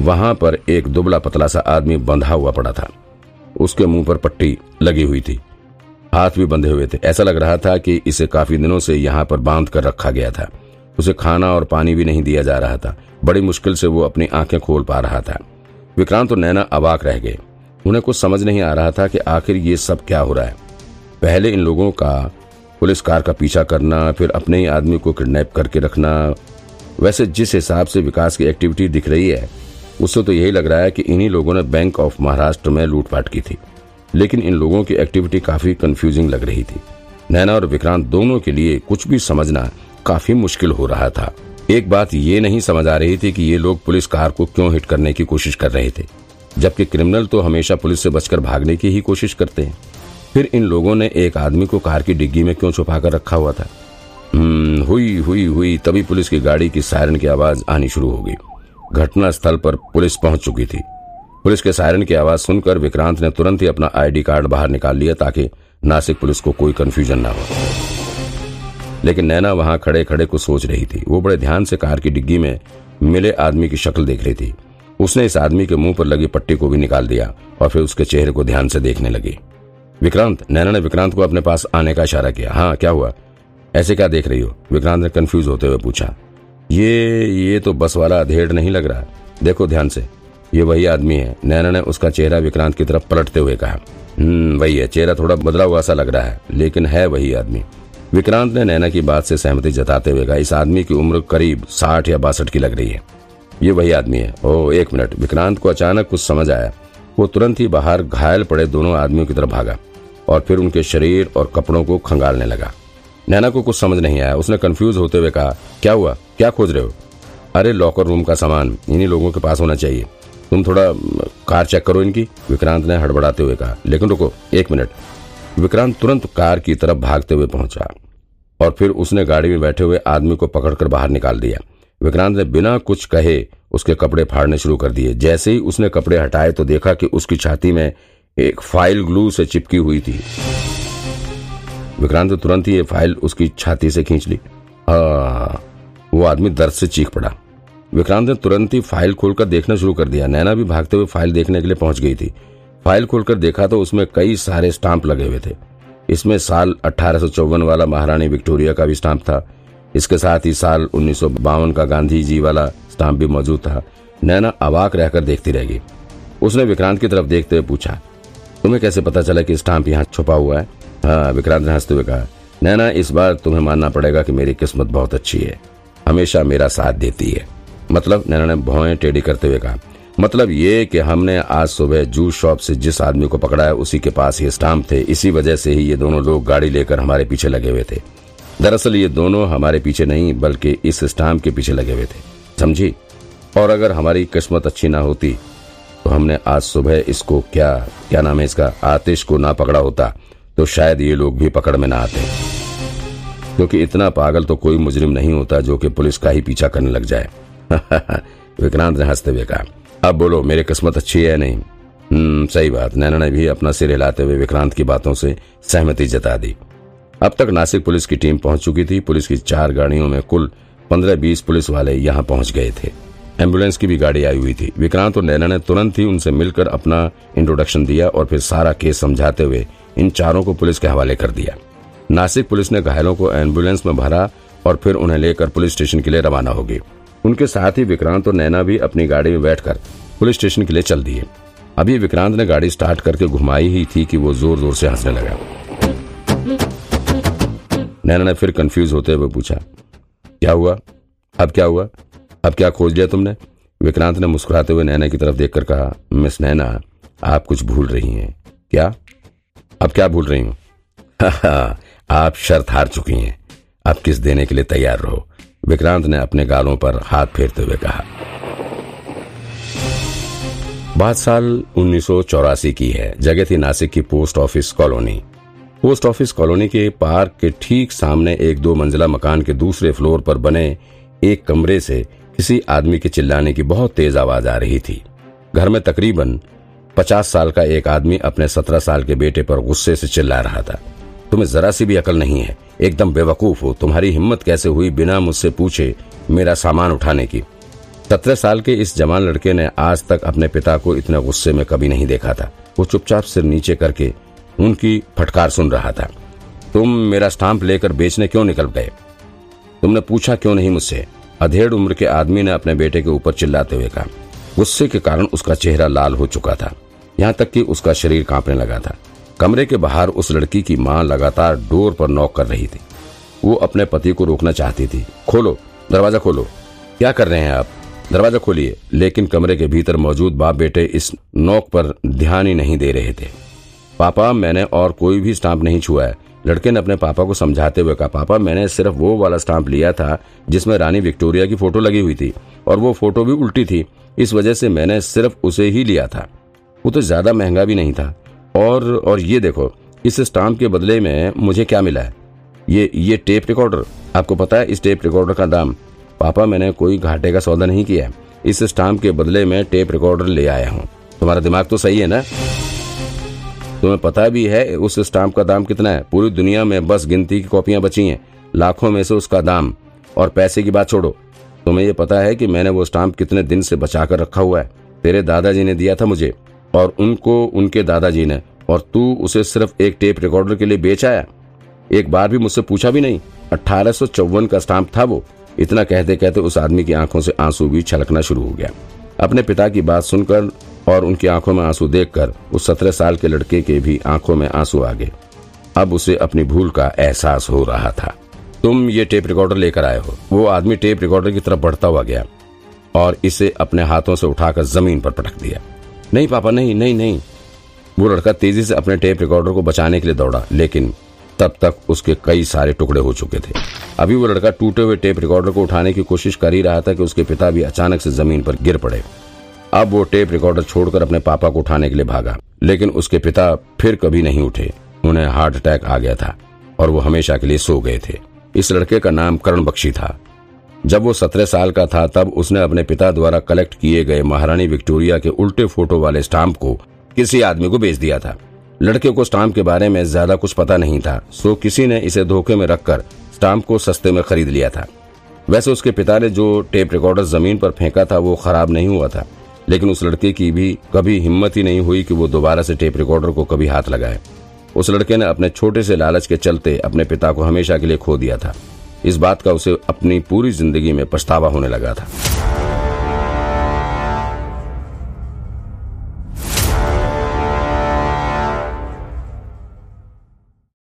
वहाँ पर एक दुबला पतला सा आदमी बंधा हुआ पड़ा था। उसके मुँह पर पट्टी लगी हुई थी। हाथ भी बंधे हुए थे। ऐसा लग रहा था कि इसे काफ़ी दिनों से यहाँ पर बाँध कर रखा गया था। उसे खाना और पानी भी नहीं दिया जा रहा था। बड़ी मुश्किल से वो अपनी आँखें खोल पा रहा था। विक्रांत और नैना अबाक रह गए। उन्हें कुछ समझ नहीं आ रहा था कि आखिर ये सब क्या हो रहा है। पहले इन लोगों का पुलिस कार का पीछा करना, फिर अपने ही आदमी को किडनैप करके रखना, वैसे जिस हिसाब से विकास की एक्टिविटी दिख रही है उससे तो यही लग रहा है कि इन्हीं लोगों ने बैंक ऑफ़ महाराष्ट्र में लूटपाट की थी। लेकिन इन लोगों की एक्टिविटी काफ़ी कंफ्यूजिंग लग रही थी। नैना और विक्रांत दोनों के लिए कुछ भी समझना काफ़ी मुश्किल हो रहा था। एक बात ये नहीं समझ आ रही थी कि ये लोग पुलिस कार को क्यों हिट करने की कोशिश कर रहे थे। जबकि क्रिमिनल तो हमेशा पुलिस से बचकर भागने की ही कोशिश करते हैं। फिर इन लोगों ने एक आदमी को कार की डिग्गी में क्यों छुपा कर रखा हुआ था? हम्म, हुई हुई हुई तभी पुलिस की गाड़ी की सायरन की आवाज़ आनी शुरू हो गई। घटना स्थल पर पुलिस पहुँच चुकी थी। पुलिस के सायरन की आवाज़ सुनकर विक्रांत ने तुरंत ही अपना आईडी कार्ड बाहर निकाल लिया ताकि नासिक पुलिस को कोई कंफ्यूजन ना हो। लेकिन नैना वहाँ खड़े खड़े कुछ सोच रही थी। वो बड़े ध्यान से कार की डिग्गी में मिले आदमी की शक्ल देख रही थी। उसने इस आदमी के मुँह पर लगी पट्टी को भी निकाल दिया और फिर उसके चेहरे को ध्यान से देखने लगी। विक्रांत, नैना ने विक्रांत को अपने पास आने का इशारा किया। हाँ क्या हुआ? ऐसे क्या देख रही हो? विक्रांत ने कंफ्यूज होते हुए पूछा। ये ये तो बस वाला अधेड़ नहीं लग रहा। देखो ध्यान से, ये वही आदमी है। नैना ने उसका चेहरा विक्रांत की तरफ़ पलटते हुए कहा हम्म वही है, चेहरा थोड़ा बदला हुआ सा लग रहा है, लेकिन है वही आदमी। विक्रांत ने नैना की बात से सहमति जताते हुए कहा, इस आदमी की उम्र करीब साठ या बासठ की लग रही है। ये वही आदमी है। ओ, एक मिनट, विक्रांत को अचानक कुछ समझ आया। वो तुरंत ही बाहर घायल पड़े दोनों आदमियों की तरफ़ भागा और फिर उनके शरीर और कपड़ों को खंगालने लगा। नैना को कुछ समझ नहीं आया। उसने कंफ्यूज होते हुए कहा, क्या हुआ? क्या खोज रहे हो? अरे लॉकर रूम का सामान। इन्हीं लोगों के पास होना चाहिए। तुम थोड़ा कार चेक करो इनकी। विक्रांत ने हड़बड़ाते हुए कहा, लेकिन रुको, एक मिनट। विक्रांत तुरंत कार की तरफ़ भागते हुए पहुँचा और फिर उसने गाड़ी में बैठे हुए आदमी को पकड़कर बाहर निकाल दिया। विक्रांत ने बिना कुछ कहे उसके कपड़े फाड़ने शुरू कर दिए। जैसे ही उसने कपड़े हटाए तो देखा कि उसकी छाती में एक फ़ाइल ग्लू से चिपकी हुई थी। विक्रांत ने तुरंत ही ये फ़ाइल उसकी छाती से खींच ली। वो आदमी दर्द से चीख पड़ा। विक्रांत ने तुरंत ही फ़ाइल खोलकर देखना शुरू कर दिया। नैना भी भागते हुए फ़ाइल देखने के लिए पहुँच गई थी। फ़ाइल खोलकर देखा तो उसमें कई सारे स्टाम्प लगे हुए थे। इसमें साल अठारह वाला महारानी विक्टोरिया का भी स्टाम्प था। इसके साथ ही साल उन्नीस सौ बावन का गांधी जी वाला स्टाम्प भी मौजूद था। नैना अवाक रहकर देखती रह गई उसने विक्रांत की तरफ़ देखते हुए पूछा, तुम्हें कैसे पता चला कि स्टाम्प यहाँ छुपा हुआ है? हाँ विक्रांत ने हँसते हुए कहा, नैना, इस बार तुम्हें मानना पड़ेगा कि मेरी किस्मत बहुत अच्छी है। हमेशा मेरा साथ देती है। मतलब नैना ने भौएँ टेढ़ी करते हुए कहा मतलब ये कि हमने आज सुबह जूस शॉप से जिस आदमी को पकड़ा है, उसी के पास ये स्टाम्प थे। इसी वजह से ही ये दोनों लोग गाड़ी लेकर हमारे पीछे लगे हुए थे। दरअसल ये दोनों हमारे पीछे नहीं, बल्कि इस स्टाम्प के पीछे लगे हुए थे। समझी? और अगर हमारी किस्मत अच्छी ना होती तो हमने आज सुबह इसको क्या क्या नाम है इसका, आतिश को ना पकड़ा होता। तो शायद ये लोग भी पकड़ में ना आते। क्योंकि इतना पागल तो कोई मुजरिम नहीं होता जो कि पुलिस का ही पीछा करने लग जाए। विक्रांत ने हँसते हुए कहा, अब बोलो, मेरी किस्मत अच्छी है नहीं? हम्म सही बात। नैना ने भी अपना सिर हिलाते हुए विक्रांत की बातों से सहमति जता दी। अब तक नासिक पुलिस की टीम पहुँच चुकी थी। पुलिस की चार गाड़ियों में कुल पंद्रह बीस पुलिस वाले यहाँ पहुँच गए थे। एंबुलेंस की भी गाड़ी आई हुई थी। विक्रांत और नैना ने तुरंत ही उनसे मिलकर अपना इंट्रोडक्शन दिया और फिर सारा केस समझाते हुए इन चारों को पुलिस के हवाले कर दिया। नासिक पुलिस ने घायलों को एंबुलेंस में भरा और फिर उन्हें लेकर पुलिस स्टेशन के लिए रवाना होगी उनके साथ ही विक्रांत और नैना भी अपनी गाड़ी में बैठकर पुलिस स्टेशन के लिए चल दिए। अभी विक्रांत ने गाड़ी स्टार्ट करके घुमाई ही थी कि वो ज़ोर ज़ोर से हंसने लगा। नैना ने फिर कंफ्यूज होते हुए पूछा, क्या हुआ? अब क्या हुआ? अब क्या खोज लिया तुमने? विक्रांत ने मुस्कुराते हुए नैना की तरफ़ देखकर कहा, मिस नैना, आप कुछ भूल रही हैं। क्या? अब क्या भूल रही हूँ? आप शर्त हार चुकी हैं। अब किस देने के लिए तैयार रहो? विक्रांत ने अपने गालों पर हाथ फेरते हुए कहा। बात साल उन्नीस की है। जगह थी नासिक की post office colony. Post office colony के पार्क के ठीक सामने एक दो मंजिला मकान के दूसरे फ्लोर पर बने एक कमरे से किसी आदमी के चिल्लाने की बहुत तेज आवाज़ आ रही थी। घर में तकरीबन पचास साल का एक आदमी अपने सत्रह साल के बेटे पर गुस्से से चिल्ला रहा था। तुम्हें जरा सी भी अकल नहीं है। एकदम बेवकूफ़ हो। तुम्हारी हिम्मत कैसे हुई बिना मुझसे पूछे मेरा सामान उठाने की? सत्रह साल के इस जवान लड़के ने आज तक अपने पिता को इतने गुस्से में कभी नहीं देखा था। वो चुपचाप सिर नीचे करके उनकी फटकार सुन रहा था। तुम मेरा स्टाम्प लेकर बेचने क्यों निकल गए? तुमने पूछा क्यों नहीं मुझसे? अधेड़ उम्र के आदमी ने अपने बेटे के ऊपर चिल्लाते हुए कहा। गुस्से के कारण उसका चेहरा लाल हो चुका था। यहाँ तक कि उसका शरीर कांपने लगा था। कमरे के बाहर उस लड़की की माँ लगातार डोर पर नॉक कर रही थी। वो अपने पति को रोकना चाहती थी। खोलो, दरवाज़ा खोलो। क्या कर रहे हैं आप? दरवाज़ा खोलिए, लेकिन कमरे के भीतर मौजूद बाप बेटे इस नोक पर ध्यान ही नहीं दे रहे थे। पापा, मैंने और कोई भी स्टाम्प नहीं छुआ है। लड़के ने अपने पापा को समझाते हुए कहा, पापा, मैंने सिर्फ़ वो वाला स्टाम्प लिया था, जिसमें रानी विक्टोरिया की फ़ोटो लगी हुई थी, और वो फ़ोटो भी उल्टी थी। इस वजह से मैंने सिर्फ़ उसे ही लिया था। वो तो ज़्यादा महँगा भी नहीं था। और और ये देखो, इस स्टाम्प के बदले में मुझे क्या मिला है? ये ये टेप रिकॉर्डर। आपको पता है, इस टेप रिकॉर्डर का दाम। पापा, मैंने कोई घाटे का सौदा नहीं किया इस स्टाम्प के बदले में टेप रिकॉर्डर ले आया हूँ। तुम्हारा दिमाग तो सही है ना? तुम्हें पता भी है, उस स्टाम्प का दाम कितना है। पूरी दुनिया में बस गिनती की कॉपियाँ बची हैं। लाखों में से उसका दाम। और पैसे की बात छोड़ो। तुम्हें ये पता है कि मैंने वो स्टाम्प कितने दिन से बचा कर रखा हुआ है। तेरे दादाजी ने दिया था मुझे। और उनको उनके दादाजी ने, और तू उसे सिर्फ़ एक टेप रिकॉर्डर के लिए बेच आया। एक बार भी मुझसे पूछा भी नहीं। अठारह का स्टाम्प था वो। इतना कहते कहते उस आदमी की आँखों से आँसू भी छलकना शुरू हो गया। अपने पिता की बात सुनकर और उनकी आँखों में आँसू देखकर उस सत्रह साल के लड़के के भी आँखों में आँसू आ गए। अब उसे अपनी भूल का एहसास हो रहा था। तुम ये टेप रिकॉर्डर लेकर आए हो। वो आदमी टेप रिकॉर्डर की तरफ़ बढ़ता हुआ गया और इसे अपने हाथों से उठाकर ज़मीन पर पटक दिया। नहीं, पापा, नहीं नहीं नहीं। वो लड़का तेज़ी से अपने टेप रिकॉर्डर को बचाने के लिए दौड़ा, लेकिन तब तक उसके कई सारे टुकड़े हो चुके थे। अभी वो लड़का टूटे हुए टेप रिकॉर्डर को उठाने की कोशिश कर ही रहा था कि उसके पिता भी अचानक से ज़मीन पर गिर पड़े। अब वो टेप रिकॉर्डर छोड़कर अपने पापा को उठाने के लिए भागा, लेकिन उसके पिता फिर कभी नहीं उठे। उन्हें हार्ट अटैक आ गया था और वो हमेशा के लिए सो गए थे। इस लड़के का नाम करण बख्शी था। जब वो सत्रह साल का था, तब उसने अपने पिता द्वारा कलेक्ट किए गए महारानी विक्टोरिया के उल्टे फ़ोटो वाले स्टाम्प को किसी आदमी को बेच दिया था। लड़के को स्टाम्प के बारे में ज़्यादा कुछ पता नहीं था, सो किसी ने इसे धोखे में रखकर स्टाम्प को सस्ते में खरीद लिया था। वैसे उसके पिता ने जो टेप रिकॉर्डर ज़मीन पर फेंका था, वो खराब नहीं हुआ था, लेकिन उस लड़के की भी कभी हिम्मत ही नहीं हुई कि वो दोबारा से टेप रिकॉर्डर को कभी हाथ लगाए। उस लड़के ने अपने छोटे से लालच के चलते अपने पिता को हमेशा के लिए खो दिया था। इस बात का उसे अपनी पूरी ज़िंदगी में पछतावा होने लगा था।